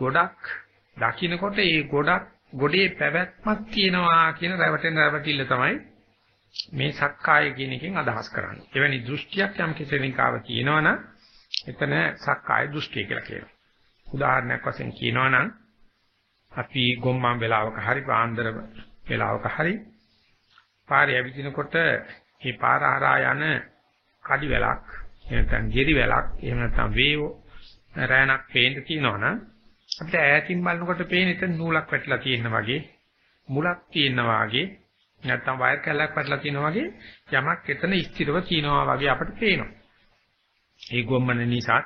ගොඩක් දකින්නකොට ඒ ගොඩක් ගොඩේ පැවැත්මක් තියෙනවා කියන රැවටෙන රැවටිල්ල තමයි මේ සක්කාය කියන එකෙන් අදහස් කරන්නේ. එවැනි දෘෂ්ටියක් යම් කෙනෙකුව තියෙනවනම් එතන සක්කාය දෘෂ්ටිය කියලා කියනවා. උදාහරණයක් වශයෙන් කියනවනම් අපි ගොම්මන් වෙලාවක හරි පාන්දර වෙලාවක හරි පාරේ ඇවිදිනකොට මේ පාර හරහා යන කඩි වැලක් එහෙම නැත්නම් ගෙරි වැලක් එහෙම නැත්නම් වේව රෑනක් පේන්න තියෙනවනම් අපිට ඈතින් බලනකොට පේන එතන නූලක් වැටලා තියෙනා වගේ මුලක් තියෙනවා වගේ නැත්නම් වයර් කැල්ලක් වැටලා තියෙනවා වගේ යමක් එතන ස්ථිරව තියෙනවා වගේ අපිට පේනවා. ඒ ගොම්මන නිසා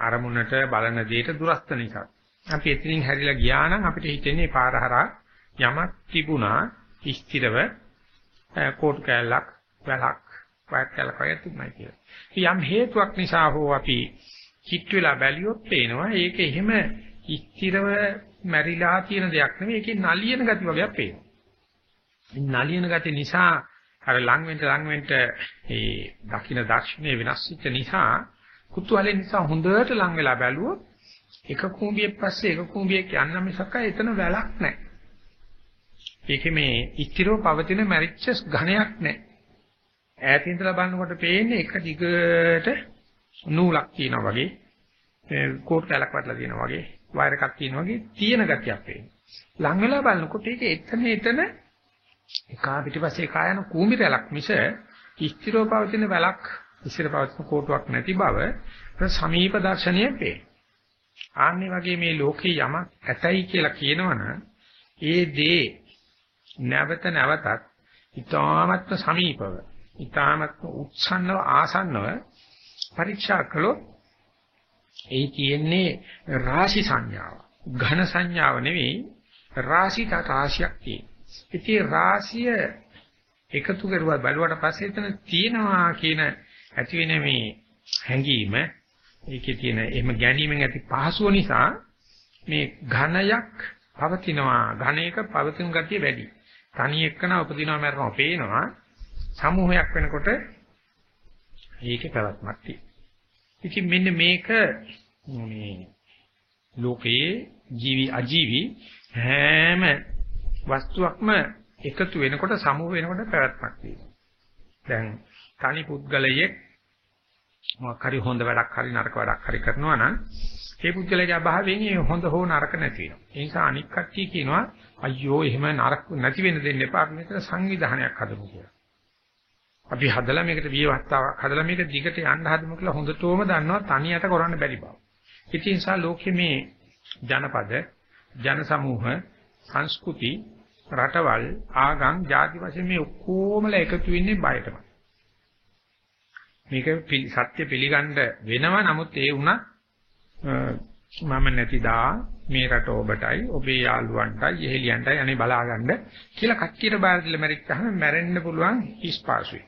අරමුණට බලන දෙයට දුරස්ත නිසා. අපි එතනින් හැරිලා ගියා නම් අපිට හිතෙන්නේ පාර හරහා යමක් තිබුණා ස්ථිරව කෝට් කැල්ලක් වැලක් වයර් කැල්ලක් වගේ තිබුණා කියලා. යම් හේතුවක් නිසා හෝ අපි චිත් වෙලා බැලියොත් පේනවා ඒක එහෙම ස්ථිරව මැරිලා තියෙන දෙයක් නෙවෙයි ඒකේ නලියන ගති වගේක් පේනවා. නලියන ගති නිසා අර ලං වෙන්න ලං වෙන්න ඒ දකින්න දර්ශනය වෙනස් වෙච්ච නිසා කුතුහලෙ නිසා හොඳට ලං වෙලා බැලුවොත් එක කුඹියක් පස්සේ එක කුඹියක් යන්න මිසක එතන වැලක් නැහැ. ඒකේ මේ ස්ථිරව පවතින මැරිච්ච ඝණයක් නැහැ. ඈතින් ඉඳලා බලනකොට පේන්නේ එක දිගට නූලක් තියෙනවා වගේ කෝට් කැලක් වටලා තියෙනවා වගේ වයර් එකක් තියෙනවා වගේ තියෙන ගතියක් පේනවා. ලං වෙලා බලනකොට ඒක එතන එතන එකා පිටිපස්සේ එකා යන කූඹි රැලක් මිස ස්ථිරව පවතින වැලක් ස්ථිර පවතින කෝටුවක් නැති බව සමීප දර්ශනීය වේ. ආන්නේ වගේ මේ ලෝකේ යමක් ඇතයි කියලා කියනවනම් ඒ දේ නැවත නැවතත් ඊ타මත්ම සමීපව ඊ타මත්ම උත්සන්නව ආසන්නව පරීක්ෂා කළොත් ඒ තියෙන්නේ රාශි සංඥාව. ඝන සංඥාව නෙවෙයි රාශි රාශියක් තියෙන. ඉතින් රාශිය එකතු කරුවා බලුවට පස්සේ එතන තියෙනවා කියන ඇති වෙන මේ හැඟීම ඒකේ තියෙන එහෙම ගැනීමෙන් ඇති පහසුව නිසා මේ ඝනයක් පවතිනවා ඝනයක පවතින ගතිය වැඩි. තනි එක්කන උපදිනවා මරනවා පේනවා සමූහයක් වෙනකොට ඒකේ පැවැත්මක් තියෙනවා. ඉතින් මෙන්න මේක මේ ලෝකයේ ජීවි අජීවි හැම වස්තුවක්ම එකතු වෙනකොට සමූහ වෙනකොට පැවැත්මක් තියෙනවා. දැන් තනි පුද්ගලයෙක් මොකක් හරි හොඳ වැඩක් හරි නරක වැඩක් හරි කරනවා නම් ඒ පුද්ගලයාගේ අභාවයෙන් ඒ හොඳ හෝ නරක නැති වෙනවා. ඒ නිසා අනික් කට්ටිය කියනවා අයියෝ එහෙම නරක නැති වෙන්න දෙන්න එපා අපි මෙතන සංවිධානයක් හදමු කියලා. අපි හදලා මේකට විවස්ථාවක් හදලා මේක දිගට යන්න හදමු කියලා හොඳටම දන්නවා තනියට කරන්න බැරි බව. ඒ නිසා ලෝකෙ මේ ජනපද, ජන සමූහ, සංස්කෘති, රටවල්, ආගම්, ಜಾති වශයෙන් මේ ඔක්කොමලා එකතු වෙන්නේ බයටම. මේක සත්‍ය පිළිගන්න වෙනවා නමුත් ඒ වුණත් මම නැතිදා මේ රට ඔබටයි ඔබේ යාළුවන්ටයි එහෙලියන්ටයි අනේ බලාගන්න කියලා කච්චියට බාර දීලා මැරිච්චාම මැරෙන්න පුළුවන් හිස්පාසුයි.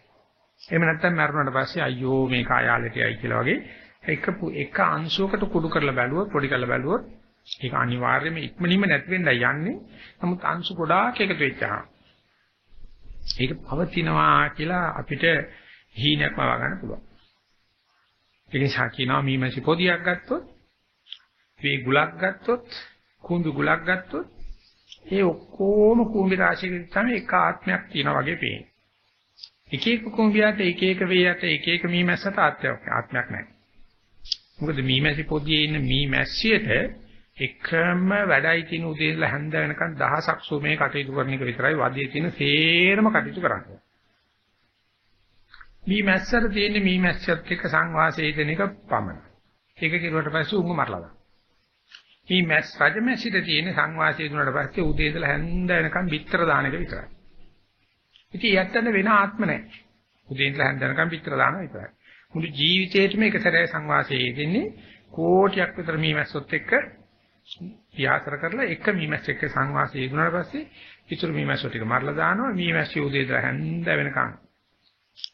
එහෙම නැත්නම් මැරුණාට පස්සේ අයියෝ මේ කායාලෙටයි කියලා වගේ එක එක අංශුවකට කුඩු කරලා බැලුවොත් පොඩි කරලා බැලුවොත් ඒක අනිවාර්යයෙන්ම ඉක්මනින්ම නැති වෙන්නයි යන්නේ. නමුත් අංශු ගොඩාක් එකතු වෙච්චා. ඒක පවතිනවා කියලා අපිට හීනක්ම වගන්න පුළුවන්. ඒ නිසා කියනවා මීමැසි පොදියක් ගත්තොත්, මේ ගුලක් ගත්තොත්, කුඹි ගුලක් ගත්තොත්, ඒ ඔක්කොම කුඹි රාශියක තමයි එක ආත්මයක් තියෙනවා වගේ පේන්නේ. එක එක කුඹියට එක එක වේයට එක එක මීමැස්සට ආත්මයක් ආත්මයක් නැහැ. මොකද මීමැසි පොදියේ ඉන්න මීමැස්සියට එකම වැඩයි තියෙන උදේ ඉඳලා හැන්ද වෙනකන් දහසක් සුමේ කටයුතු කරන එක විතරයි වදියේ තියෙන සේරම කටයුතු කරන්නේ. මීමැස්සට තියෙන මීමැස්සත් එක්ක සංවාසයේ දෙන එක පමණයි. ඒක කිරුවට පස්සේ උංගු මරලා දානවා. මීමැස් රජමැස්සිට තියෙන සංවාසයේ දුන්නාට පස්සේ උදේ ඉඳලා හැන්ද වෙනකන් බිත්තර දාන එක විතරයි. ඉතින් යැත්තන වෙන ආත්ම නැහැ. උදේ ඉඳලා හැන්ද වෙනකන් බිත්තර දානවා විතරයි. මුළු ජීවිතේටම එක සැරේ සංවාසයේ දෙන්නේ කෝටියක් විතර මීමැස්සොත් එක්ක ව්‍යාසර කරලා එක මීමැස්ස එක්ක සංවාසයේ යෙදුනාට පස්සේ ඉතුරු මීමැස්සෝ ටික මරලා දානවා. මීමැස්සි උදේ ඉඳලා හැන්ද වෙනකන්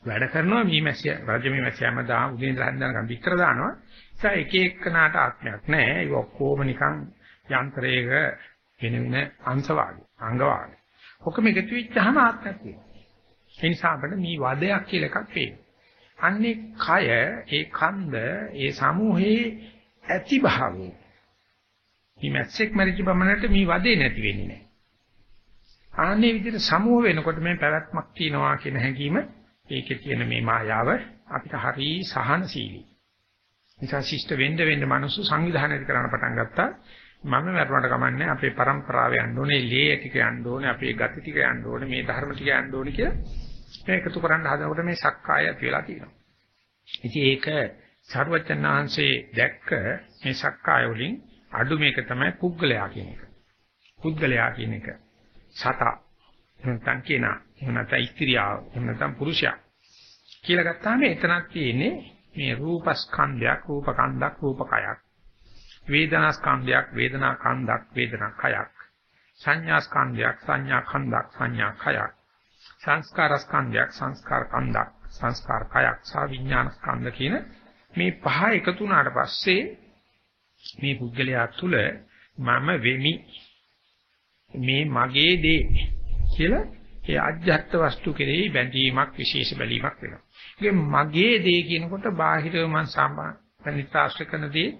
වැඩ කරනවා. මීමැස්සිය රජ මීමැස්සියම දා උදේ ඉඳලා හැන්ද වෙනකන් විතර දානවා. ඒ එක එකනාට ආත්මයක් නැහැ ඒක ඔක්කොම නිකන් යන්ත්‍රයක වෙන වෙන අංශ වාගේ අංග වාගේ. ඔක්කොම එකතු වෙච්චාම ආත්මයක් තියෙනවා. ඒ නිසා අපිට මේ වදයක් කියලා එකක් පේනවා අන්නේ කය ඒ කන්ද ඒ සමූහේ ඇති භාවය මේ මැස්සෙක් මැරිච්ච බමනට මේ වදේ නැති වෙන්නේ නැහැ. ආන්නේ විදිහට සමුහ වෙනකොට මේ පැවැත්මක් තියනවා කියන හැඟීම ඒකේ තියෙන මේ මායාව අපිට හරි සහනශීලී. නිසා ශිෂ්ට වෙන්න වෙන්න මිනිස්සු සංවිධානය කරන්න පටන් ගත්තා. මම මරුණට කමන්නේ අපේ પરම්පරාව යන්න ඕනේ, ලේ ටික යන්න ඕනේ, අපේ ගති ටික යන්න ඕනේ, මේ ධර්ම ටික යන්න ඕනේ කියලා මේ එකතු කරන්න හදනකොට මේ සක්කාය ඇති වෙලා තියෙනවා. ඉතින් ඒක සර්වචන්නාංශේ දැක්ක මේ සක්කාය වලින් අඩු මේක තමයි පුද්ගලයා කියන එක. පුද්ගලයා කියන එක. සතා නැත්නම් කෙනා එහෙම නැත්නම් ස්ත්‍රියාව එහෙම නැත්නම් පුරුෂයා කියලා ගත්තාම එතනක් තියෙන්නේ මේ රූපස්කන්ධයක් රූපකන්ධක් රූපකයක් වේදනා ස්කන්ධයක් වේදනා කන්දක් වේදනා කයක් සංඥා ස්කන්ධයක් සංඥා කන්දක් සංඥා කයක් සංස්කාර ස්කන්ධයක් සංස්කාර කන්දක් සංස්කාර කයක් සහ විඥාන ස්කන්ධ කියන මේ පහ එකතු වුණාට පස්සේ මේ පුද්ගලයා තුළ මම වෙමි. මේ මගේ දේ කියලා ඒ අජ්ජත් වස්තු කෙරෙහි බැඳීමක් විශේෂ බැලීමක් වෙනවා. ඒ මගේ දේ කියනකොට බාහිරව මම සම්බන්ධ කරන දේ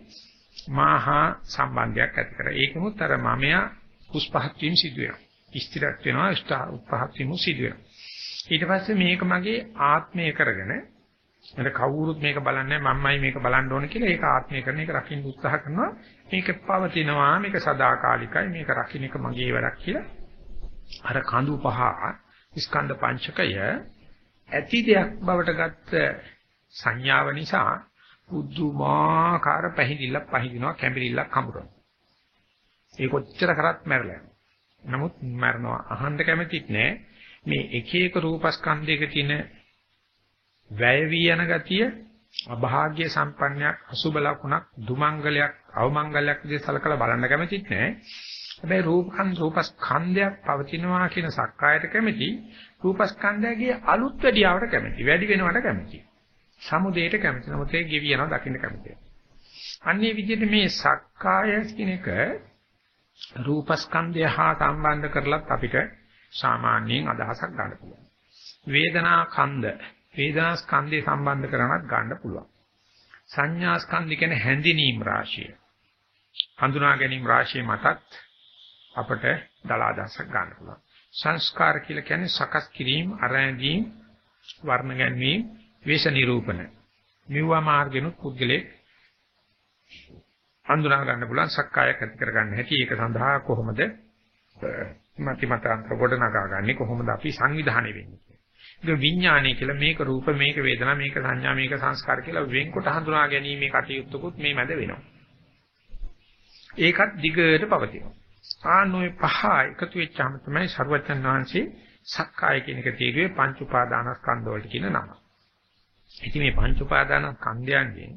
මාහා සම්බන්ධයක් ඇති කරා. ඒකමුත් අර මමයා පුස්පහත් වීම සිදු වෙනවා. ස්ථිරක් වෙනවා උත්පහත් වීම සිදු වෙනවා. ඊට පස්සේ මේක මගේ ආත්මය කරගෙන මට කවුරුත් මේක බලන්නේ මම්මයි මේක බලන්න ඕන කියලා ඒක ආත්මය කරන එක රකින්න උත්සාහ කරනවා. මේක පවතිනවා මේක සදාකාලිකයි මේක රකින්න එක මගේ වැඩක් කියලා. අර කඳු පහ ස්කන්ධ පංචකය ඇති දෙයක් බවට ගත්ත සංඥාව නිසා පුදුමාකාර පැහිදිල්ලක් පහිදිනවා කැඹිරිල්ලක් හඹරනවා. ඒ කොච්චර කරත් මැරලා නමුත් මරනවා අහන්න කැමතිත් නෑ. මේ එක එක රූපස්කන්ධයක තියෙන වැය වී යන ගතිය අභාග්‍ය සම්පන්නයක් අසුබ ලකුණක් දුමංගලයක් අවමංගලයක් විදිහට සලකලා බලන්න කැමතිත් නෑ. හැබැයි රූපකන් රූපස්කන්ධයක් පවතිනවා කියන සක්කායට කැමති රූපස්කන්ධයගේ අලුත් වැඩියාවට කැමති වැඩි වෙනවට කැමති. සමුදේට කැමති. නමුත් ඒක ගෙවි යනවා දකින්න කැමති. අන්නේ විදිහට මේ සක්කාය කියන එක රූපස්කන්ධය හා සම්බන්ධ කරලත් අපිට සාමාන්‍යයෙන් අදහසක් ගන්න පුළුවන්. වේදනා කන්ද වේදනා ස්කන්ධය සම්බන්ධ කරනත් ගන්න පුළුවන්. සංඥා ස්කන්ධ කියන්නේ හැඳිනීම් රාශිය. හඳුනා ගැනීම රාශිය මතත් අපට දලාදසක් ගන්න පුළුවන්. සංස්කාර කියලා කියන්නේ සකස් කිරීම, අරැඳීම්, වර්ණ ගැනීම, වේශ නිරූපණ. මෙවුවා මාර්ගෙනුත් පුද්ගලෙක් හඳුනා ගන්න පුළුවන් සක්කායක් ඇති කර ගන්න හැටි. ඒක සඳහා කොහොමද? මති මතාන්තර ගොඩනගා ගන්නේ කොහොමද අපි සංවිධානය වෙන්නේ ඒක විඥානය කියලා මේක රූප මේක වේදනා මේක සංඥා මේක සංස්කාර කියලා වෙන්කොට හඳුනා ගැනීමේ කටයුත්තකුත් මේ මැද වෙනවා. ඒකත් දිගට පවතිනවා. ආනෝයි පහ එකතු වෙච්චාම තමයි ਸਰවඥාන් වහන්සේ සක්කාය කියන එක තේරුවේ පංච උපාදානස්කන්ධ වලට කියන නම. ඉතින් මේ පංච උපාදාන ස්කන්ධයන්ගෙන්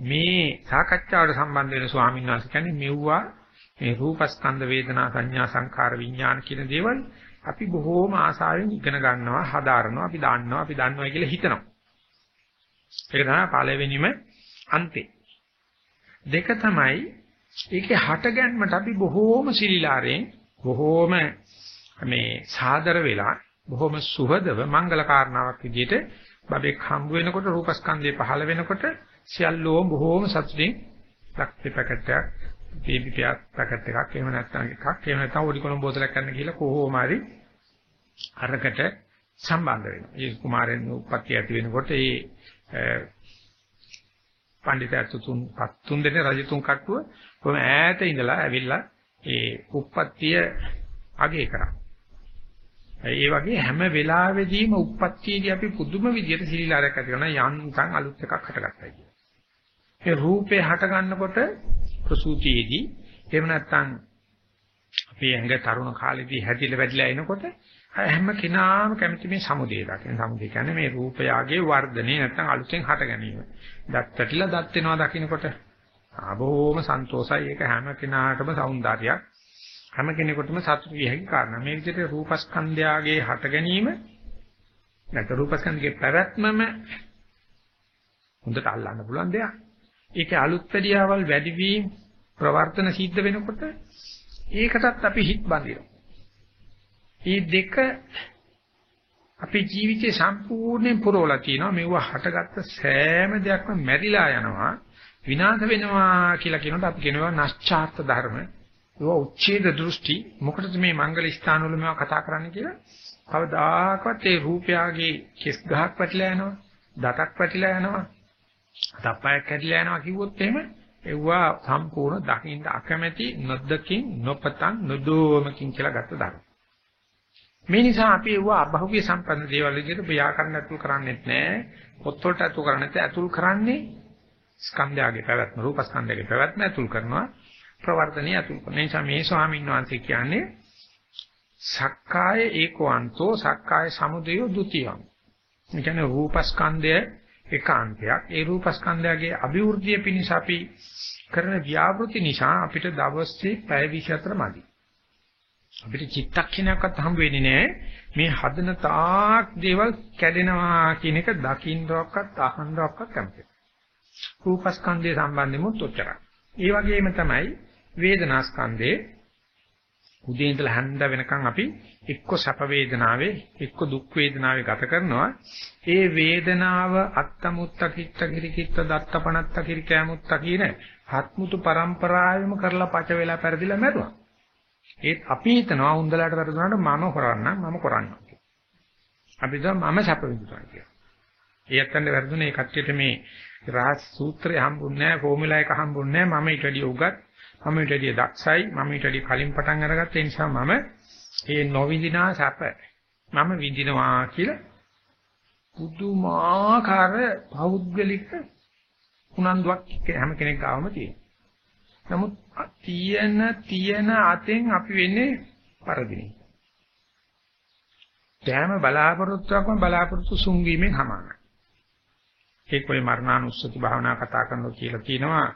මේ සාකච්ඡාවට සම්බන්ධ වෙන ස්වාමීන් වහන්සේ කියන්නේ මෙව්වා මේ රූපස්කන්ධ වේදනා සංඥා සංඛාර විඥාන කියන දේවල් අපි බොහෝම ආසාවෙන් ඉගෙන ගන්නවා හදාරනවා අපි දන්නවා අපි දන්නවා කියලා හිතනවා. ඒක තමයි පළවෙනිම අන්තේ. දෙක තමයි ඒකේ හටගන්මට අපි බොහෝම සිලිලාරෙන් බොහෝම මේ සාදර වෙලා බොහෝම සුහදව මංගල කාරණාවක් විදිහට බබෙක් හම්බ වෙනකොට රූපස්කන්ධය පහළ වෙනකොට සියල්ලෝම බොහෝම සතුටින් ලක්ෂ පැකට් එකක් බේබි පැකට් එකක් එහෙම නැත්නම් එකක් එහෙම නැත්නම් ඔඩිකොලම් බෝතලයක් ගන්න කියලා කොහොම හරි අරකට සම්බන්ධ වෙනවා. ඒ කුමාරයන් උපත්ති ඇති වෙනකොට ඒ පඬිතුන් තුන් තුන් දෙනේ රජතුන් කට්ටුව කොහොම ඈත ඉඳලා ඇවිල්ලා ඒ උප්පත්තිය අගය කරා. ඒ වගේ හැම වෙලාවෙදීම උප්පත්තියේදී අපි පුදුම විදියට සිලිලාරයක් ඇති කරන යන්තම් අලුත් එකක් හටගත්තා කියන. ඒ රූපේ හට ගන්නකොට ප්‍රසූතියේදී එහෙම නැත්නම් අපේ ඇඟ තරුණ කාලේදී හැදිලා වැඩිලා එනකොට හැම කෙනාම කැමති මේ සමුදේ දකින. සමුදේ කියන්නේ මේ රූපයාගේ වර්ධනේ නැත්නම් අලුතෙන් හට ගැනීම. දත් පැටිලා දත් වෙනවා දකින්නකොට ආබෝම සන්තෝසයි ඒක හැම කෙනාටම సౌందර්යයක්. හැම කෙනෙකුටම සතුටු විය හැකි කාරණා. මේ විදිහට රූපස්කන්ධයාගේ හට ගැනීම නැත්නම් රූපස්කන්ධයේ පැවැත්මම හොඳට අල්ලන්න පුළුවන් දෙයක්. ඒකේ අලුත් පැඩියාවල් වැඩි වීම ප්‍රවර්තන සිද්ධ වෙනකොට ඒකටත් අපි හිත බඳිනවා. මේ දෙක අපේ ජීවිතේ සම්පූර්ණයෙන් පුරවලා තියෙනවා. මෙව හටගත්ත සෑම දෙයක්ම මැරිලා යනවා. විනාශ වෙනවා කියලා කියනකොට අපි කියනවා නැස්චාර්ත ධර්ම. ඒවා උච්ඡේද දෘෂ්ටි. මොකටද මේ මංගල ස්ථාන වල මේවා කතා කරන්නේ කියලා? කවදාකවත් ඒ රූපයාගේ කෙස් ගහක් පැටලලා යනවා. දතක් පැටලලා යනවා. තප්පයක් කැඩිලා යනවා කිව්වොත් එහෙම එව්වා සම්පූර්ණ දකින්න අකමැති නොදකින් නොපතන් නොදෝමකින් කියලා ගත්ත ධර්ම. මේ නිසා අපි ඒවා අභෞවිය සම්පන්න දේවල් විදිහට ව්‍යාකරණ අතුල් කරන්නේත් නැහැ. පොත්වලට අතුල් කරන්නේ නැහැ. අතුල් කරන්නේ ස්කන්ධයගේ පැවැත්ම, රූප ස්කන්ධයගේ පැවැත්ම අතුල් කරනවා. ප්‍රවර්ධනීය අතුල් කරනවා. ඒ නිසා මේ ස්වාමීන් වහන්සේ කියන්නේ සක්කාය ඒකවන්තෝ සක්කාය සමුදයෝ ဒ ුතියං. ඒ කියන්නේ රූපස්කන්ධය එකාන්තයක්. ඒ රූපස්කන්ධයගේ අභිවෘද්ධිය පිණිස අපි කරන ව්‍යාපෘති නිසා අපිට දවසේ පැය 24 මදි. අපිට චිත්තක්ෂණයක්වත් හම්බ වෙන්නේ නැහැ. මේ හදන තාක් දේවල් කැඩෙනවා කියන එක දකින්නවක්වත් අහන්නවක්වත් කැමති. රූපස්කන්ධය සම්බන්ධෙමුත් ඔච්චරයි. ඒ වගේම තමයි වේදනාස්කන්ධේ. උදේ ඉඳලා හැන්ද වෙනකන් අපි එක්ක සැප වේදනාවේ එක්ක දුක් වේදනාවේ ගත කරනවා. ඒ වේදනාව අත්තමුත්ත කිත්ත කිරිකිත්ත දත්තපනත්ත කිරිකෑමුත්ත කියන හත්මුතු પરම්පරාවෙම කරලා පච වෙලා පෙරදිලා මැරුවා. ඒත් අපි හිතනවා උන්දලට වැරදුනාට මම කරන්නම් මම කරන්නම් අපි හිතනවා මම සැප විඳිනවා කියලා. ඒ අත්තන්ට වැරදුනේ ඒ කට්ටියට මේ රහස් සූත්‍රය හම්බුන්නේ නැහැ ෆෝමියුලා එක හම්බුන්නේ නැහැ මම ඊට වැඩිය උගත් මම ඊට වැඩිය දක්ෂයි මම ඊට වැඩිය කලින් පටන් අරගත්ත නිසා මම ඒ නොවිඳිනා සැප මම විඳිනවා කියලා පුදුමාකාර පෞද්ගලික උනන්දුවක් හැම කෙනෙක් ගාවම තියෙනවා. නමුත් තියෙන තියෙන අතෙන් අපි වෙන්නේ පරදිනේ. ධෑම බලාපොරොත්තුවක්ම බලාපොරොත්තු සුන්වීමෙන් හමානයි. ඒක ඔය මරණානුස්සති භාවනා කතා කරනවා කියලා කියනවා.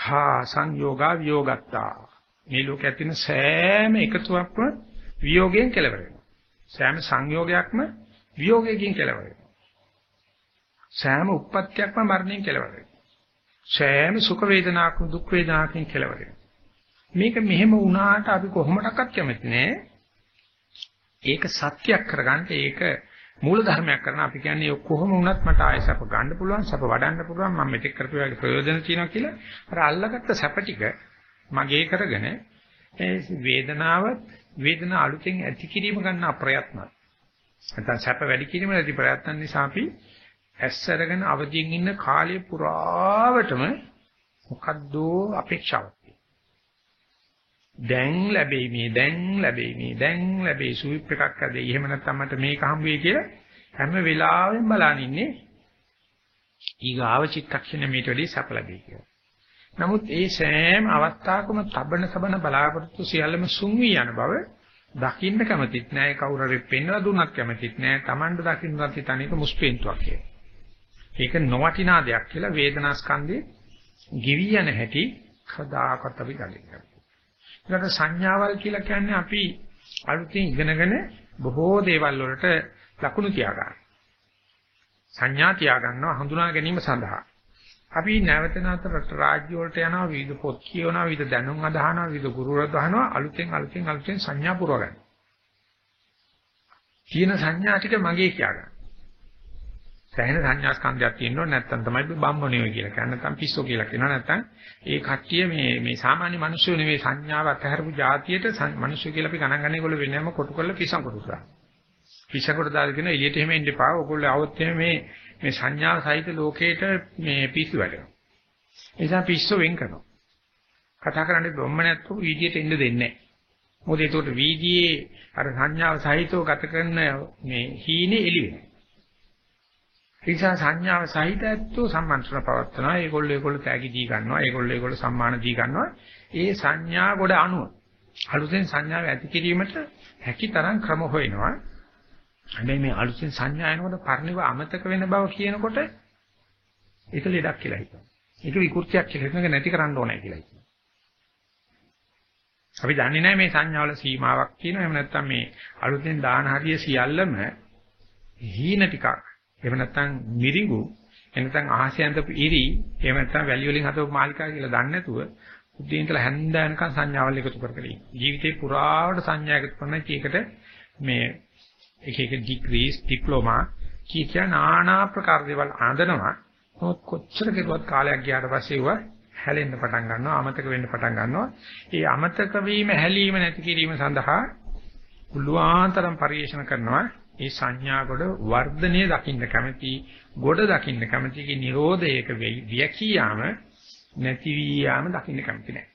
හා සංයෝගා විയോഗත්තා. මේ ලෝකයේ ඇතින සෑම එකතුවක්ම විയോഗයෙන් කෙලවර සෑම සංයෝගයක්ම විയോഗයෙන් කෙලවර සෑම උප්පත්තියක්ම මරණයෙන් කෙලවර සෑම සුඛ වේදනාවක්ම දුක් වේදනාවකින් කෙලවර මේක මෙහෙම වුණාට අපි කොහොමඩක්වත් කැමති නෑ. ඒක සත්‍යයක් කරගන්න ඒක මූල ධර්මයක් කරන අපි කියන්නේ කොහොම වුණත් මට ආයෙ සැප ගන්න පුළුවන් සැප වඩන්න පුළුවන් මම මෙතෙක් කරපු වගේ ප්‍රයෝජන තියෙනවා කියලා අර අල්ලගත්ත සැප ටික මගේ කරගෙන ඒ වේදනාව වේදනාව අලුතෙන් ඇති කිරීම ගන්න අප්‍රයත්න. නැත්නම් සැප වැඩි කිරීම නැති ප්‍රයත්න නිසා අපි ඇස් අරගෙන අවදියෙන් ඉන්න කාලය පුරාවටම මොකද්ද අපේක්ෂාවක්. දැන් ලැබෙයි මේ දැන් ලැබෙයි මේ දැන් ලැබෙයි සුවිප් එකක් ඇදෙයි එහෙම නැත්නම් මට මේක හම්බ වෙයි කියලා හැම වෙලාවෙම බලන් ඉන්නේ ඊගාව චිත්තක්ෂණ මේට වැඩි සැප ලැබෙයි කියලා. නමුත් ඒ සෑම අවස්ථාවකම තබන සබන බලාපොරොත්තු සියල්ලම සුන් වී යන බව දකින්න කැමතිත් නෑ කවුරු හරි පෙන්වලා දුන්නත් කැමතිත් නෑ Tamanට දකින්නත් හිතන්නේ මුස්පේන්තුවක් කියලා. ඒක නොවටිනා දෙයක් කියලා වේදනා ස්කන්ධේ ගිවි යන හැටි කදාකත් අපි ගන්නේ. ඊට සංඥාවල් කියලා කියන්නේ අපි අලුතින් ඉගෙනගෙන බොහෝ දේවල් වලට ලකුණු තියාගන්න. සංඥා තියාගන්නවා හඳුනා ගැනීම සඳහා. අපි නැවත නැවත රාජ්‍ය වලට යනවා විවිධ පොත් කියවනවා විවිධ දැනුම් අදහනවා විවිධ ගුරුවරු අදහනවා අලුතෙන් අලුතෙන් අලුතෙන් සංඥා පුරව ගන්න. කියන සංඥා ටික මගේ කියාගන්න. සැහෙන සංඥා ස්කන්ධයක් තියෙනවා නැත්නම් තමයි බම්මණියෝ කියලා කියන්නේ නැත්නම් පිස්සෝ කියලා කියනවා නැත්නම් ඒ කට්ටිය මේ මේ සාමාන්‍ය මිනිස්සු නෙවෙයි සංඥාව අතහැරපු જાතියට මිනිස්සු කියලා අපි ගණන් ගන්න ඒගොල්ලෝ වෙනම කොටු කරලා පිසංකොටු කරා. පිසංකොටු දාලා කියන එළියට එහෙම එන්න එපා. ඔයගොල්ලෝ આવොත් එහෙම මේ මේ සංඥා සහිත ලෝකේට මේ පිස්සු වැඩනවා. ඒ නිසා පිස්සු වෙන් කරනවා. කතා කරන්නේ බ්‍රහ්මණයත්තු වීදියට එන්න දෙන්නේ නැහැ. මොකද ඒකට වීදියේ අර සංඥාව සහිතව ගත කරන මේ හීනේ එළි වෙනවා. නිසා සංඥාව සහිත ඇත්තෝ සම්මන්ත්‍රණ පවත්නවා. ඒගොල්ලෝ ඒගොල්ලෝ තෑගි දී ගන්නවා. ඒගොල්ලෝ ඒගොල්ලෝ සම්මාන දී ගන්නවා. ඒ සංඥා කොට අනුව අලුතෙන් සංඥාව ඇති කිරීමට හැකි තරම් ක්‍රම හොයනවා. හැබැයි මේ අලුතෙන් සංඥා එනකොට පරිණිව අමතක වෙන බව කියනකොට ඒක ලෙඩක් කියලා හිතනවා. ඒක විකෘතියක් කියලා හිතනක නැති කරන්න ඕනේ කියලා හිතනවා. අපි දන්නේ නැහැ මේ සංඥාවල සීමාවක් තියෙනවා. එහෙම නැත්නම් මේ අලුතෙන් දාන හරිය සියල්ලම හීන ටිකක් එහෙම නැත්නම් මිරිඟු එනතන් ආහසයන්තපු ඉරි එහෙම නැත්නම් වැලි වලින් හදපු මාලිකා කියලා දන්නේ නැතුව උදේ ඉඳලා හැන්ද වෙනකන් සංඥාවල් එකතු කර කර ඉන්නේ. ජීවිතේ පුරාවට සංඥා එකතු කරන කීකට මේ එක එක ඩිග්‍රීස් ඩිප්ලෝමා කී කියන নানা ප්‍රකාර දේවල් ආඳනවා. නමුත් කොච්චර කෙරුවත් කාලයක් ගියාට පස්සේ ඒවා හැලෙන්න පටන් ගන්නවා අමතක වෙන්න පටන් ගන්නවා. ඒ අමතක වීම හැලීම නැති කිරීම සඳහා පුළුවන්තරම් පරිශන කරනවා. ඒ සංඥා කොට වර්ධනය දකින්න කැමති, ගොඩ දකින්න කැමති කි නිරෝධයක වියකියාම නැති වී යාම දකින්න කැමති නැහැ.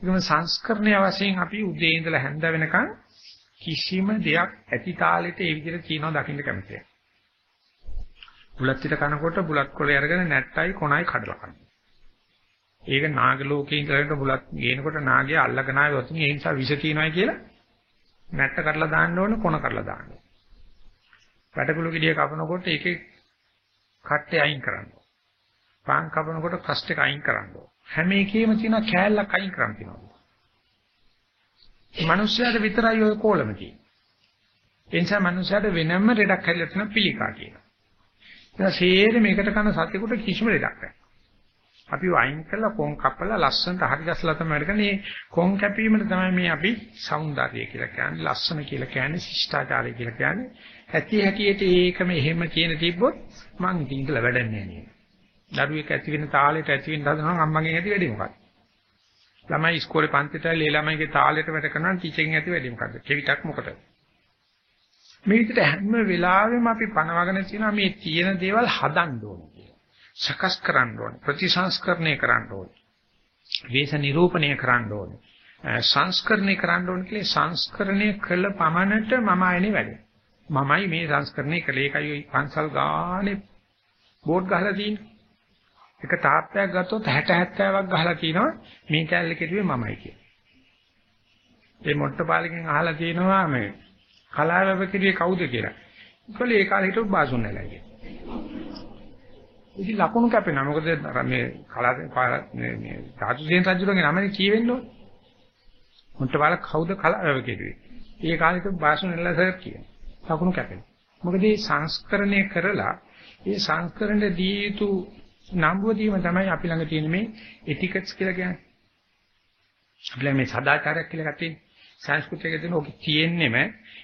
ඒකම සංස්කරණය වශයෙන් අපි උදේ ඉඳලා හැන්ද වෙනකන් කිසිම දෙයක් ඇති තාලෙට ඒ විදිහට කියනවා දකින්න කැමති නැහැ. බුලත් පිට කනකොට බුලත් කොලේ අරගෙන නැට්ටයි කොනයි කඩලා කනවා. ඒක නාග ලෝකේ ඉඳලා බුලත් ගේනකොට නාගය අල්ලගෙන ආවේ ඔතන ඒ නිසා විෂ තියනවායි කියලා නැට්ට කඩලා දාන්න ඕන කොන කඩලා දාන්න ඕන. වැටකුළු ගෙඩිය කපනකොට ඒකේ කට්ටේ අයින් කරන්න ඕන. පාන් කපනකොට ක්‍රස්ට් එක අයින් කරන්න ඕන. හැම එකෙම තියෙන කෑල්ලක් අයින් කරන්න තියෙනවා. මේ මිනිස්යාට විතරයි ඔය කෝලම තියෙන්නේ. ඒ නිසා මිනිස්යාට වෙනම රෙඩක් හැදලා තියෙන පිළිකා කියනවා. ඒක සේර මේකට කන සතෙකුට කිසිම රෙඩක් නැහැ. අපි වයින් කරලා කොන් කපලා ලස්සනට හරි ගස්ලා තමයි වැඩ කරන්නේ. කොන් කැපීමට තමයි මේ අපි సౌందර්යය කියලා කියන්නේ, ලස්සන කියලා කියන්නේ, ශිෂ්ටාචාරය කියලා කියන්නේ. ඇති හැටියට ඒකම එහෙම කියන තිබ්බොත් මං ඉතින් ඉඳලා වැඩන්නේ නෑ. දරුවෙක් ඇති වෙන තාලෙට ඇති වෙන හදනවා අම්මගෙන් ඇති වැඩි මොකක්ද? ළමයි ඉස්කෝලේ පන්තිට ඒ ළමයිගේ තාලෙට වැඩ කරනවා ටීචර්ගෙන් ඇති වැඩි මොකද්ද? කෙවිතක් මොකටද? මේ විදිහට හැම වෙලාවෙම අපි පනවගෙන තියෙනවා මේ තියෙන දේවල් හදන්න ඕනේ. සකස් කරන්න ඕනේ ප්‍රතිසංස්කරණය කරන්න ඕනේ. වේස නිරූපණය කරන්න ඕනේ. සංස්කරණය කරන්න ඕනේ කියලා සංස්කරණය කළ පමණට මම ආයනේ වැඩේ. මමයි මේ සංස්කරණය කළේ. ඒකයි පන්සල් ගානේ බෝඩ් ගහලා තියෙන්නේ. එක තාප්පයක් ගත්තොත් 60 70ක් ගහලා තිනවා. මේ කැලේ කෙරුවේ මමයි කියලා. ඒ මොට්ටපාලකින් අහලා තියෙනවා මේ කලාවැව කෙරුවේ කවුද කියලා. ඒකල ඒ කාලේ හිටපු බාසුන් නැලයි කියලා. ඉතින් ලකුණු කැපෙනවා. මොකද මේ කලා මේ මේ සාතුසේන රජුගේ නමනේ කියවෙන්න ඕනේ. මුන්ට බාල කවුද කලාව කෙරුවේ? ඒ කාලෙක භාෂණ නෙල්ලසර් කියන. ලකුණු කැපෙනවා. මොකද මේ සංස්කරණය කරලා ඒ සංස්කරණය දී යුතු නම්බුව දීම තමයි අපි ළඟ තියෙන මේ එටිකට්ස් කියලා කියන්නේ. අපි ළඟ මේ සදාචාරයක් කියලා එකක් තියෙනවා. සංස්කෘතියක දෙන ඔක තියෙන්නේම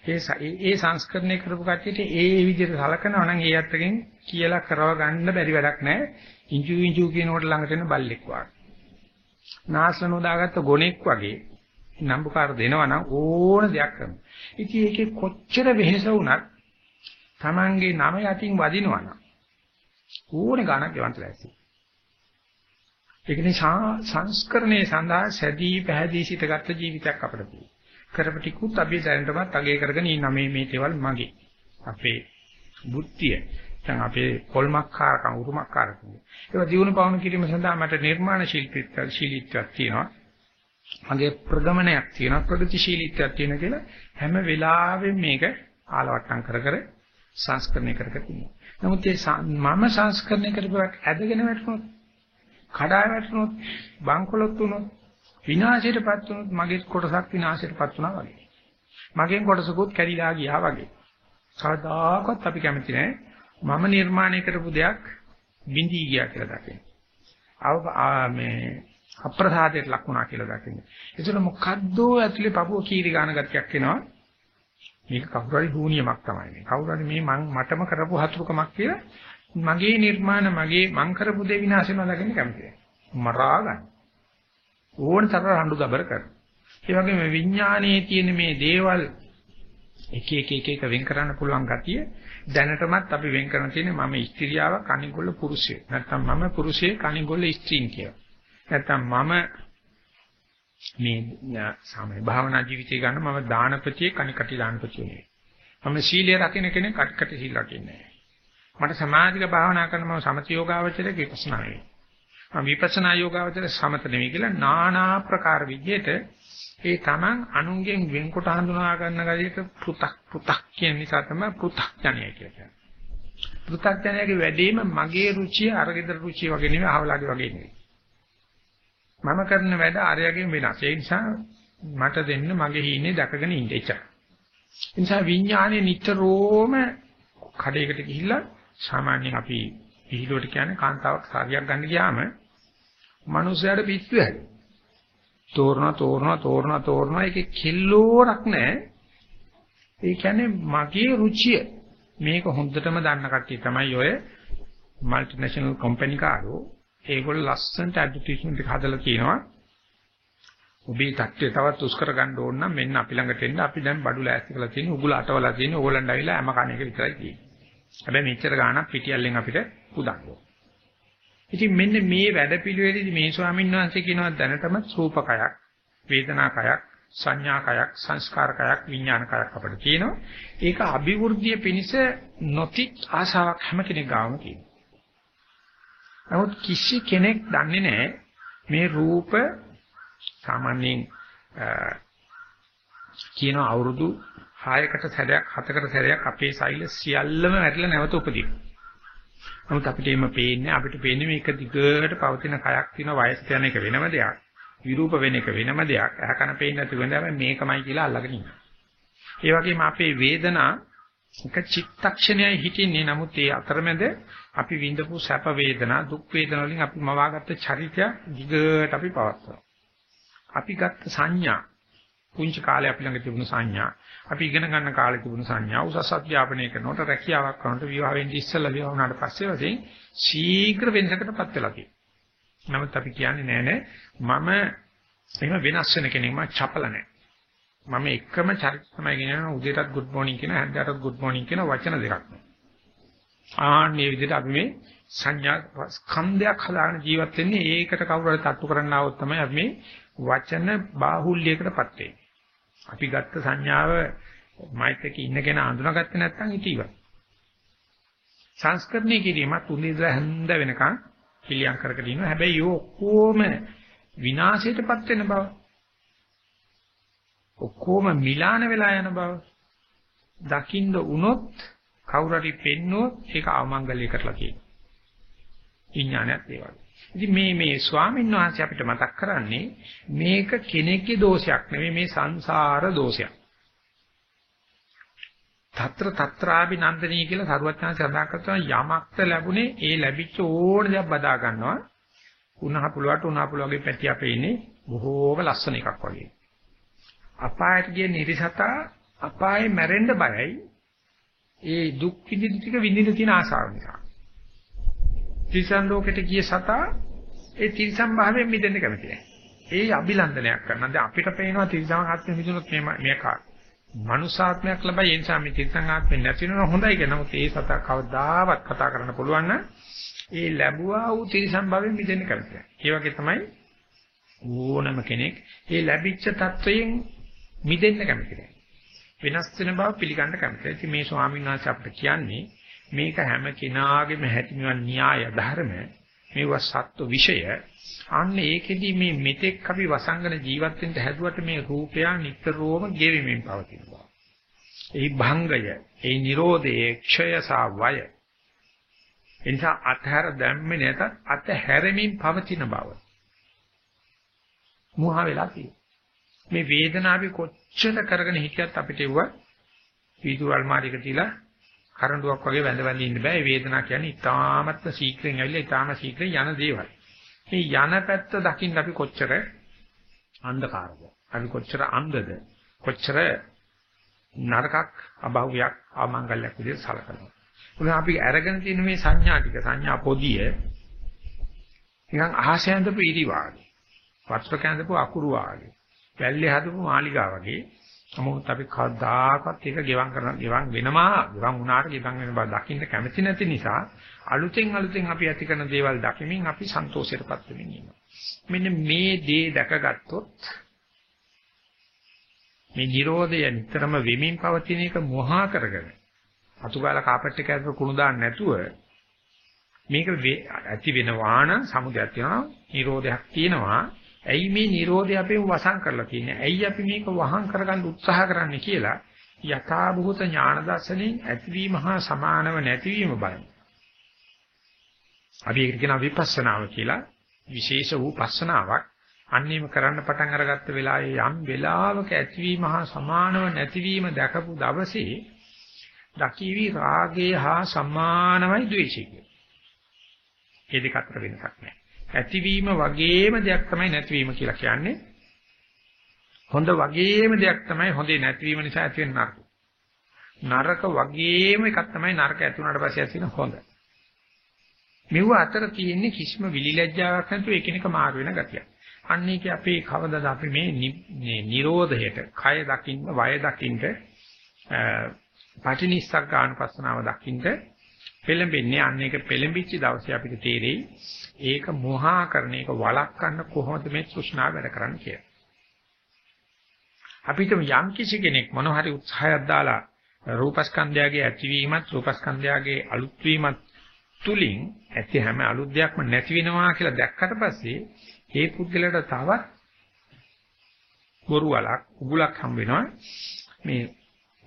ඒ ඒ සංස්කරණය කරපු කට්ටියට ඒ විදිහට සලකනවා නම් ඒ අත්තකින් කියලා කරව ගන්න බැරි වැඩක් නැහැ. ඉංචු ඉංචු කියනකොට ළඟට එන බල්ලෙක් වගේ. නාස්ල නොදාගත්ත ගොනෙක් වගේ නම්බුකාර දෙනවා නම් ඕන දෙයක් කරනවා. ඉතින් ඒකේ කොච්චර වෙහෙස වුණත් Tamange නම යටින් වදිනවා නම් ඕනේ ගාණක් ගෙවන්න ලෑස්ති. ඒක නිසා සංස්කරණයේ සඳහා සැදී පැහැදී සිටගත් ජීවිතයක් අපිට තියෙනවා. කරපටිකුත් අපි දැනටමත් අගය කරගෙන ඉන්න මේ මේ දේවල් මගේ. අපේ බුද්ධිය. දැන් අපේ කොල්මක්කාරකම් උරුමක්කාරකම්. ඒක දිනු පවුණු කිරීම සඳහා මට නිර්මාණ ශිල්පීත්ව ශීලීත්වයක් තියෙනවා. මගේ ප්‍රගමනයක් තියෙනවා ප්‍රගතිශීලීත්වයක් තියෙනවා කියලා හැම වෙලාවෙම මේක ආලවට්ටම් කර කර සංස්කරණය කර කර තියෙනවා. නමුත් මේ මම සංස්කරණය කරපුවක් ඇදගෙන වැටුනොත් කඩා වැටුනොත් බංකොලොත් වුනොත් විනාශයටපත් වුණොත් මගේ කොටසක් විනාශයටපත් වුණා වගේ. මගෙන් කොටසකුත් කැඩිලා ගියා වගේ. කවදාකවත් අපි කැමති නැහැ මම නිර්මාණය කරපු දෙයක් බිඳී ගියා කියලා දකින්න. අව මේ අප්‍රසාදයට ලක් වුණා කියලා දකින්න. ඒතර මොකද්ද ඇතුලේ පපුව කීරි ගන්න ගතියක් එනවා. මේක කවුරු හරි හුනියමක් තමයි මේ. කවුරු හරි මේ මං මටම කරපු හතුරුකමක් කියලා මගේ නිර්මාණ මගේ මං කරපු දේ විනාශ වෙනවා දකින්න කැමතියි. මරා ගන්න. ඕන තරම් රණ්ඩු දබර කරනවා. ඒ වගේම විඥානයේ තියෙන මේ දේවල් එක එක එක එක වෙන් කරන්න පුළුවන් ගතිය දැනටමත් අපි වෙන් කරන තියෙන්නේ මම ස්ත්‍රියාවක් කණිගොල්ල පුරුෂයෙක්. නැත්තම් මම පුරුෂයෙක් කණිගොල්ල ස්ත්‍රීන් කියලා. නැත්තම් මම මේ සාමාන්‍ය භාවනා ජීවිතය ගන්න මම දානපතියෙක් කණිකටි දානපතියෙ නෙවෙයි. මම සීලය රකින්න කෙනෙක් කට්කටි සීල රකින්නේ නැහැ. මට සමාධික භාවනා කරන මම සමථ යෝගාවචරයේ විපස්සනා නෙවෙයි. විපස්සනා යෝගාවචර සමත නෙවෙයි කියලා නානා ප්‍රකාර විදිහට ඒ තමන් අනුන්ගෙන් වෙන්කොට හඳුනා ගන්න ගතියට පෘ탁 පෘ탁 කියන නිසා තමයි පෘ탁ඥය කියලා කියන්නේ. පෘ탁ඥයගේ වැඩිම මගේ රුචිය අරගෙදර රුචිය වගේ නෙවෙයි අහවලාගේ වගේ නෙවෙයි. මම කරන වැඩ අරයාගෙන් වෙනස්. ඒ නිසා මට දෙන්න මගේ හින්නේ දැකගෙන ඉන්න එක. ඒ නිසා විඥානේ නිතරම කඩේකට ගිහිල්ලා සාමාන්‍යයෙන් අපි පිළිලුවට කියන්නේ කාන්තාවක් සාරියක් ගන්න ගියාම මිනිස්සයාට පිස්සු හැදෙනවා. තෝරනවා තෝරනවා තෝරනවා තෝරනවා ඒකේ කෙල්ලෝරක් නැහැ. ඒ කියන්නේ මගේ රුචිය මේක හොඳටම දන්න කට්ටිය තමයි ඔය මල්ටිනේෂනල් කම්පැනි කාරෝ ඒගොල්ලෝ ලස්සනට ඇඩ්වර්ටයිස්මන්ට් එක හදලා තියෙනවා. ඔබේ තත්ත්වය තවත් උස් කර ගන්න ඕන නම් මෙන්න අපි ළඟට එන්න අපි දැන් බඩු ලෑස්ති කරලා තියෙන උගුල අටවලා තියෙන ඕගොල්ලන්ට ඇවිල්ලා හැම කණ එක විතරයි තියෙන්නේ. හැබැයි මෙච්චර ගාණක් පිටියල්ලෙන් අපිට පුදන්න ඉතින් මෙන්න මේ වැඩපිළිවෙලෙදි මේ ස්වාමීන් වහන්සේ කියනවා දැනටම රූපකයක්, වේදනාකයක්, සංඥාකයක්, සංස්කාරකයක්, විඥානකයක් අපිට තියෙනවා. ඒක අභිවෘද්ධිය පිණිස නොතිත් ආශාවක් හැම කෙනෙක් ගාම තියෙනවා. නමුත් කිසි කෙනෙක් දන්නේ නැහැ මේ රූප සාමාන්‍යයෙන් කියන අවුරුදු 6කට සැරයක් 7කට සැරයක් අපේ සෛල සියල්ලම වැටලා නැවත උපදින. නමුත් අපිට එimhe පේන්නේ අපිට පේන්නේ මේක දිගට පවතින කයක් තියෙන වයසට යන එක වෙනම දෙයක්. විරූප වෙන එක වෙනම දෙයක්. අහ කන පේන්නේ නැති වෙනදම මේකමයි කියලා අල්ලගෙන ඉන්නවා. ඒ වගේම අපේ වේදනා එක චිත්තක්ෂණයයි හිටින්නේ. නමුත් ඒ අතරමැද අපි විඳපු සැප වේදනා, දුක් වේදනා වලින් අපි මවාගත්ත චරිතය දිගට අපි පවත්වනවා. අපි ගත්ත සංඥා පුංචි කාලේ අපි ළඟ තිබුණු සංඥා අපි ඉගෙන ගන්න කාලේ තිබුණු සංඥා උසස් අධ්‍යාපනය කරනකොට රැකියාවක් කරනකොට විවාහ වෙන්න ඉස්සෙල්ලා විවාහ වුණාට පස්සේ වශයෙන් ශීඝ්‍ර වෙනසකටපත් වෙලා තියෙනවා. නමුත් අපි කියන්නේ නෑ නෑ මම එහෙම වෙනස් වෙන කෙනෙක් මම චපල නෑ. මම එකම චරිත තමයි කියනවා උදේටත් good morning කියන හැන්දටත් good morning කියන වචන දෙකක්. ආන්නේ විදිහට අපි මේ සංඥා ස්කන්ධයක් හදාගෙන ජීවත් වෙන්නේ ඒකට කවුරු හරි තට්ටු කරන්න આવොත් තමයි අපි මේ වචන බාහුල්‍යයකටපත් වෙන්නේ. අපි ගත්ත සංඥාව මයිත් එකේ ඉන්න කෙනා අඳුනාගත්තේ නැත්නම් ඉති ඉවරයි. සංස්කරණය කිරීමත් උදේ ඉඳලා හැන්ද වෙනකන් පිළියම් කර කර ඉන්නවා. හැබැයි ඒ ඔක්කොම විනාශයටපත් වෙන බව. ඔක්කොම මිලාන වෙලා යන බව. දකින්න උනොත් කවුරු හරි පෙන්නොත් ඒක අවමංගල්‍ය කරලා කියනවා. විඥානයත් ඒ වගේ. ඉතින් මේ මේ ස්වාමීන් වහන්සේ අපිට මතක් කරන්නේ මේක කෙනෙක්ගේ දෝෂයක් නෙවෙයි මේ සංසාර දෝෂයක්. తත්‍ර తත්‍රාபి නන්දනී කියලා සරුවත්ඥාන්සේ සඳහන් කරනවා යමක්ත ලැබුණේ ඒ ලැබිච්ච ඕන දේ බදා ගන්නවා. උනහ පුළුවට උනහ පුළුවගේ පැටි අපේ ඉන්නේ බොහෝම ලස්සන එකක් වගේ. අපායට ගිය නිරිසතා අපායේ මැරෙන්න බයයි. ඒ දුක් විඳින ටික විඳින්න තියෙන ආසාව නිසා. තිරිසන් ලෝකෙට ගිය සතා ඒ තිරිසන් භාවයෙන් මිදෙන්න කැමති නැහැ. ඒ අභිලන්දනයක් කරනවා. දැන් අපිට පේනවා තිරිසන් ආත්මෙ මිදුනොත් මේ මේක මනුසාත්මයක් ලැබයි ඒ නිසා මේ තිරිසන් ආත්මෙ නැති වෙනවා හොඳයි කියලා. නමුත් ඒ සතා කවදාවත් කතා කරන්න පුළුවන් නම් ඒ ලැබුවා වූ තිරිසන් භාවයෙන් මිදෙන්න කැමති නැහැ. ඒ වගේ තමයි ඕනම කෙනෙක් ඒ ලැබිච්ච தත්වයෙන් මිදෙන්න කැමති නැහැ. වෙනස් වෙන බව පිළිගන්න කැමතියි. ඉතින් මේ ස්වාමීන් වහන්සේ අපිට කියන්නේ මේක හැම කෙනාගේම හැටිනිවන් න්‍යාය ධර්ම මේවා සත්ව විෂය අන්න ඒකෙදි මේ මෙතෙක් අපි වසංගන ජීවත් වෙන්න හැදුවට මේ රූපය නිතරම ගෙවිමින් පවතින බව. ඒ භංගය, ඒ Nirodhe, ක්ෂය සාවය. එනිසා අතහැර දැම්මේ නැතත් අතහැරෙමින් පවතින බව. මුහා වෙලා තියෙනවා. මේ වේදනාවේ කොච්චර කරගෙන හිටියත් අපිට ඒව වීදුරු අල්මාරියක තියලා කරඬුවක් වගේ වැඳ වැඳ ඉන්න බෑ. වේදනාව කියන්නේ ඊටාමත්ම ශීක්‍රයෙන් ඇවිල්ලා ඊටාම ශීක්‍රයෙන් යන දේවල්. මේ යන පැත්ත දකින්න අපි කොච්චර අන්ධකාරද? අපි කොච්චර අන්ධද? කොච්චර නරකක් අභෞවියක් ආමංගල්‍යයක් විදිහට සලකනවා. උන අපි අරගෙන තියෙන මේ සංඥා ටික සංඥා පොදිය නිකන් අහසෙන්දපු ඉරි වාගේ. වස්ත්‍ර කැඳපු අකුරු වාගේ. වැල්ලේ හදපු මාලිගා වගේ නමුත් අපි කවදාකවත් ඒක ගෙවම් කරන ගෙවම් වෙනවා ගෙවම් වුණාට ගෙවම් වෙන බව දකින්න කැමති නැති නිසා අලුතෙන් අලුතෙන් අපි ඇති කරන දේවල් දකිමින් අපි සන්තෝෂයටපත් වෙමින් ඉන්නවා. මෙන්න මේ දේ දැකගත්තොත් මේ Nirodha නිතරම වෙමින් පවතින එක මොහා කරගෙන අතුගාල කාපට් එක ඇතුළේ කුණු දාන්න නැතුව මේක ඇති වෙනවා නම් සමුදයක් තියෙනවා Nirodhayak තියෙනවා ඇයි මේ Nirodha අපේ වසන් කරලා තියෙන්නේ? ඇයි අපි මේක වහං කරගන්න උත්සාහ කරන්නේ කියලා යථා භූත ඥාන දර්ශනෙන් ඇතිවීම හා සමානව නැතිවීම බලමු. අපි ඒකට කියනවා විපස්සනාව කියලා. විශේෂ වූ පස්සනාවක්. අන්නේම කරන්න පටන් අරගත්ත වෙලාවේ යම් වෙලාවක ඇතිවීම හා සමානව නැතිවීම දැකපු දවසේ දකිවි රාගය හා සමානවයි ද්වේෂය. ඒ දෙක අතර වෙනසක් නැහැ. ඇතිවීම වගේම දෙයක් තමයි නැතිවීම කියලා කියන්නේ. හොඳ වගේම දෙයක් තමයි හොඳේ නැතිවීම නිසා ඇති වෙන නරක. නරක වගේම එකක් තමයි නරක ඇති වුණාට පස්සේ ඇති වෙන හොඳ. මෙව අතර තියෙන්නේ කිසිම විලිලැජ්ජාවක් නැතුව එකිනෙක මාරු වෙන ගතියක්. අන්න ඒකේ අපේ කවදාද අපි මේ මේ Nirodhaයට, කය දකින්න, වය දකින්න, පටිනිස්සක් ගන්නපස්සනාව දකින්න පෙළඹෙන්නේ අන්න ඒක පෙළඹිච්ච දවසේ අපිට තේරෙයි ඒක මොහා කරන එක වළක්වන්න කොහොමද මේ තෘෂ්ණාව වැඩ කරන්නේ කියලා. අපිට යම් කිසි කෙනෙක් මොන හරි උත්සාහයක් දාලා රූපස්කන්ධයගේ ඇතිවීමත් රූපස්කන්ධයගේ අලුත් වීමත් තුලින් ඇති හැම අලුත් දෙයක්ම නැති වෙනවා කියලා දැක්කට පස්සේ ඒ පුද්ගලයාට තවත් බොරු වලක් උගුලක් හම් වෙනවා මේ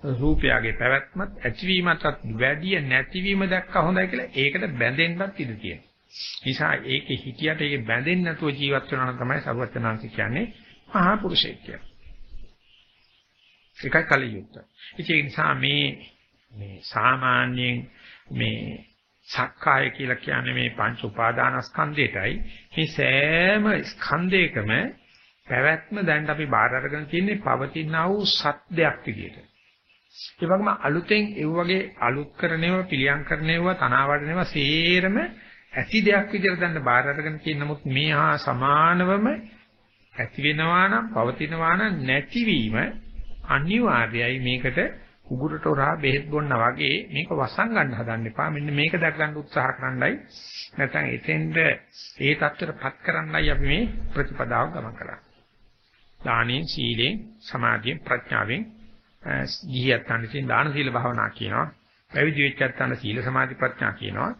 රූපයගේ පැවැත්මත් ඇතිවීමටත් වැඩිය නැතිවීම දැක්ක හොඳයි කියලා ඒකට බැඳෙන්නත් ඉඩ තියෙනවා. නිසා ඒකේ හිතියට ඒකේ බැඳෙන්නේ නැතුව ජීවත් වෙනවා නම් තමයි සර්වඥාන්ති කියන්නේ මහා පුරුෂයෙක් කියලා. ඒකයි කලියුක්ත. ඒ නිසා මේ මේ සාමාන්‍යයෙන් මේ සක්කාය කියලා කියන්නේ මේ පංච උපාදානස්කන්ධයටයි මේ සෑම ස්කන්ධයකම පැවැත්ම දැන් අපි බාර අරගෙන තියෙන්නේ පවතිනා වූ සත්‍යයක් විදියට. ඒ වගේම අලුතෙන් ඒ වගේ අලුත් කරනේව පිළියම් කරනේව තනවාඩනේව සේරම ඇති දෙයක් විදියට දැන් බාර අරගෙන තියෙන නමුත් මේ හා සමානවම ඇති වෙනවා නම් පවතිනවා නම් නැතිවීම අනිවාර්යයි මේකට උගුරට හොරා බෙහෙත් බොන්නා වගේ මේක වසන් ගන්න හදන්න එපා. මෙන්න මේක දැක් ගන්න උත්සාහ කරන්නයි නැත්නම් එතෙන්ද ඒ தත්තරපත් කරන්නයි අපි මේ ප්‍රතිපදාව ගමන් කරන්නේ. දානෙන්, සීලෙන්, සමාධියෙන්, ප්‍රඥාවෙන් ගිහියත් අනිතින් දාන සීල භාවනා කියනවා. පැවිදි වෙච්චත් අන්න සීල සමාධි ප්‍රඥා කියනවා.